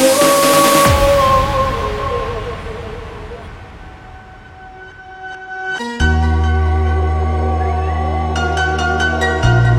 whoa.